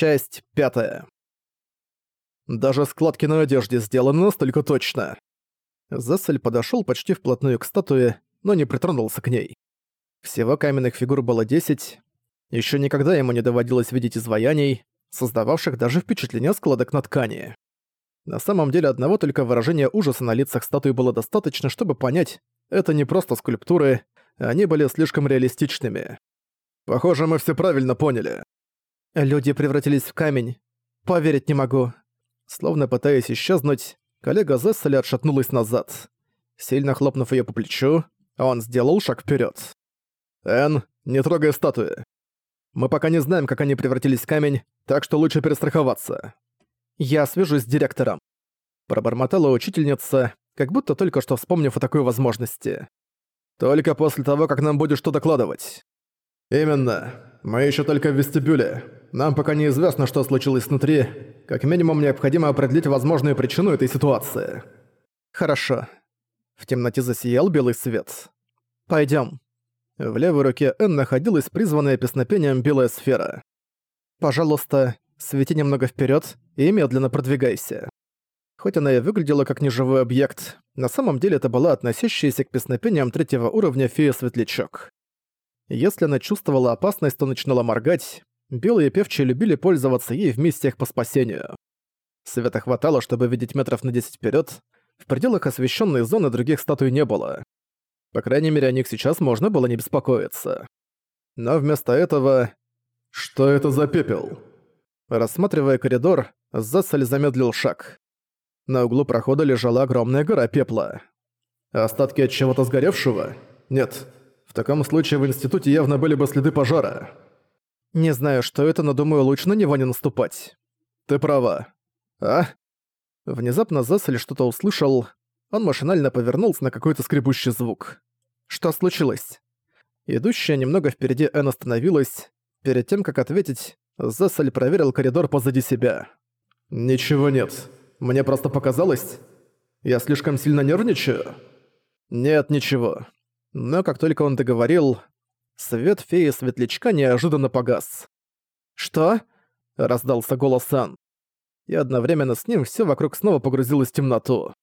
Часть пятая. Даже складки на одежде сделаны настолько точно. Зессель подошёл почти вплотную к статуе, но не притронулся к ней. Всего каменных фигур было десять. Ещё никогда ему не доводилось видеть изваяний, создававших даже впечатление складок на ткани. На самом деле одного только выражения ужаса на лицах статуи было достаточно, чтобы понять, это не просто скульптуры, они были слишком реалистичными. «Похоже, мы все правильно поняли». «Люди превратились в камень. Поверить не могу». Словно пытаясь исчезнуть, коллега Зесселя отшатнулась назад. Сильно хлопнув её по плечу, он сделал шаг вперёд. «Энн, не трогай статуи. Мы пока не знаем, как они превратились в камень, так что лучше перестраховаться. Я свяжусь с директором». Пробормотала учительница, как будто только что вспомнив о такой возможности. «Только после того, как нам будешь что докладывать». «Именно. Мы ещё только в вестибюле. Нам пока неизвестно, что случилось внутри. Как минимум, необходимо определить возможную причину этой ситуации». «Хорошо». В темноте засиял белый свет. «Пойдём». В левой руке Н находилась призванная песнопением белая сфера. «Пожалуйста, свети немного вперёд и медленно продвигайся». Хоть она и выглядела как неживой объект, на самом деле это была относящаяся к песнопениям третьего уровня фея-светлячок. Если она чувствовала опасность, то начинала моргать. Белые певчие любили пользоваться ей в миссиях по спасению. Света хватало, чтобы видеть метров на 10 вперед. В пределах освещенной зоны других статуй не было. По крайней мере, о них сейчас можно было не беспокоиться. Но вместо этого... Что это за пепел? Рассматривая коридор, Зассель замедлил шаг. На углу прохода лежала огромная гора пепла. Остатки от чего-то сгоревшего? Нет. В таком случае в институте явно были бы следы пожара. Не знаю, что это, но думаю, лучше на него не наступать. Ты права. А? Внезапно Зассель что-то услышал. Он машинально повернулся на какой-то скребущий звук. Что случилось? Идущая немного впереди Эн остановилась. Перед тем, как ответить, Зассель проверил коридор позади себя. «Ничего нет. Мне просто показалось. Я слишком сильно нервничаю?» «Нет, ничего». Но как только он договорил, свет феи светлячка неожиданно погас. «Что?» — раздался голос Ан. И одновременно с ним все вокруг снова погрузилось в темноту.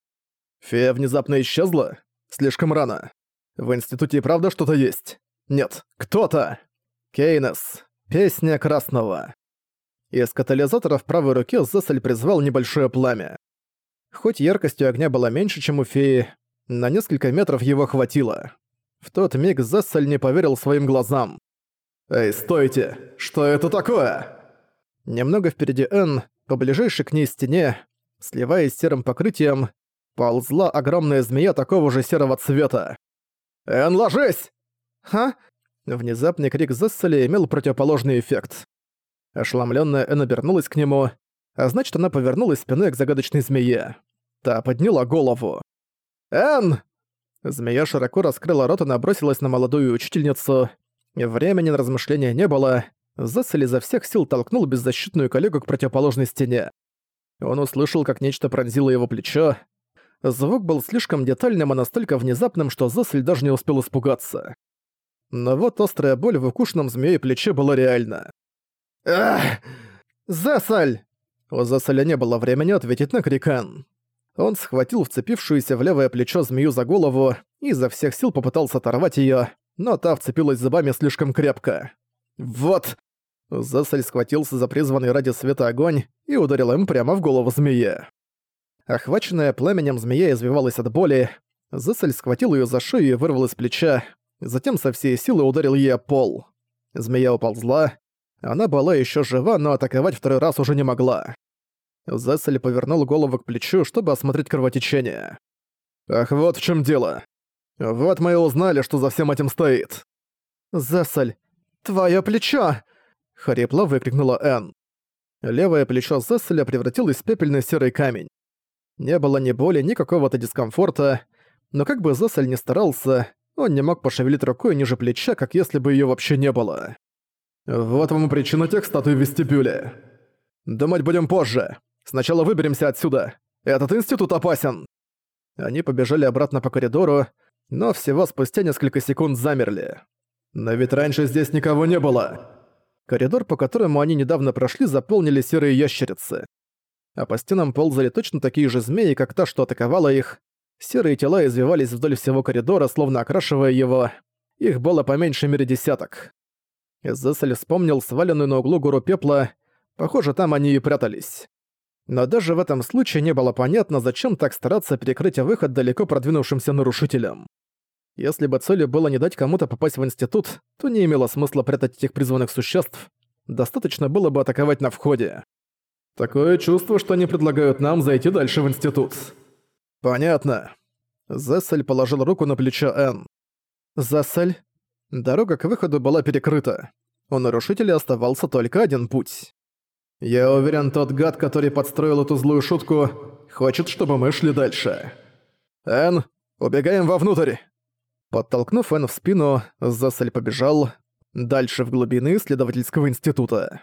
«Фея внезапно исчезла? Слишком рано. В институте и правда что-то есть? Нет, кто-то!» Кейнес. Песня Красного. Из катализатора в правой руке Зессель призвал небольшое пламя. Хоть яркостью огня была меньше, чем у феи, на несколько метров его хватило. В тот миг Зессель не поверил своим глазам. «Эй, стойте! Что это такое?» Немного впереди Н, по ближайшей к ней стене, сливаясь с серым покрытием, ползла огромная змея такого же серого цвета. «Эн, ложись!» «Ха?» Внезапный крик Зесселя имел противоположный эффект. Ошеломлённая Эн обернулась к нему, а значит, она повернулась спиной к загадочной змее. Та подняла голову. «Эн!» Змея широко раскрыла рот и набросилась на молодую учительницу. Времени на размышления не было. Зессель изо всех сил толкнул беззащитную коллегу к противоположной стене. Он услышал, как нечто пронзило его плечо. Звук был слишком детальным и настолько внезапным, что Зессель даже не успел испугаться. Но вот острая боль в укушенном змее плече была реальна. «Ах! Зессель!» У Зесселя не было времени ответить на крикан. Он схватил вцепившуюся в левое плечо змею за голову и изо всех сил попытался оторвать её, но та вцепилась зубами слишком крепко. «Вот!» Зессель схватился за призванный ради света огонь и ударил им прямо в голову змеи. Охваченная пламенем змея извивалась от боли. Зессель схватил её за шею и вырвал из плеча, затем со всей силы ударил ей о пол. Змея уползла, она была еще жива, но атаковать второй раз уже не могла. Зессель повернул голову к плечу, чтобы осмотреть кровотечение. «Ах, вот в чем дело. Вот мы и узнали, что за всем этим стоит». «Зессель, твое плечо!» — хрипло выкрикнула Энн. Левое плечо Зесселя превратилось в пепельный серый камень. Не было ни боли, ни какого-то дискомфорта, но как бы Зессель ни старался, он не мог пошевелить рукой ниже плеча, как если бы ее вообще не было. «Вот вам и причина тех статуй в вестибюле. Думать будем позже. Сначала выберемся отсюда. Этот институт опасен». Они побежали обратно по коридору, но всего спустя несколько секунд замерли. «Но ведь раньше здесь никого не было». Коридор, по которому они недавно прошли, заполнили серые ящерицы. А по стенам ползали точно такие же змеи, как та, что атаковала их. Серые тела извивались вдоль всего коридора, словно окрашивая его. Их было по меньшей мере десяток. Зессель вспомнил сваленную на углу гору пепла. Похоже, там они и прятались. Но даже в этом случае не было понятно, зачем так стараться перекрыть выход далеко продвинувшимся нарушителям. Если бы целью было не дать кому-то попасть в институт, то не имело смысла прятать этих призванных существ. Достаточно было бы атаковать на входе. Такое чувство, что они предлагают нам зайти дальше в институт. Понятно. Зессель положил руку на плечо Энн. Зессель. Дорога к выходу была перекрыта. У нарушителя оставался только один путь. Я уверен, тот гад, который подстроил эту злую шутку, хочет, чтобы мы шли дальше. Энн, убегаем вовнутрь. Подтолкнув Энн в спину, Зессель побежал дальше в глубины исследовательского института.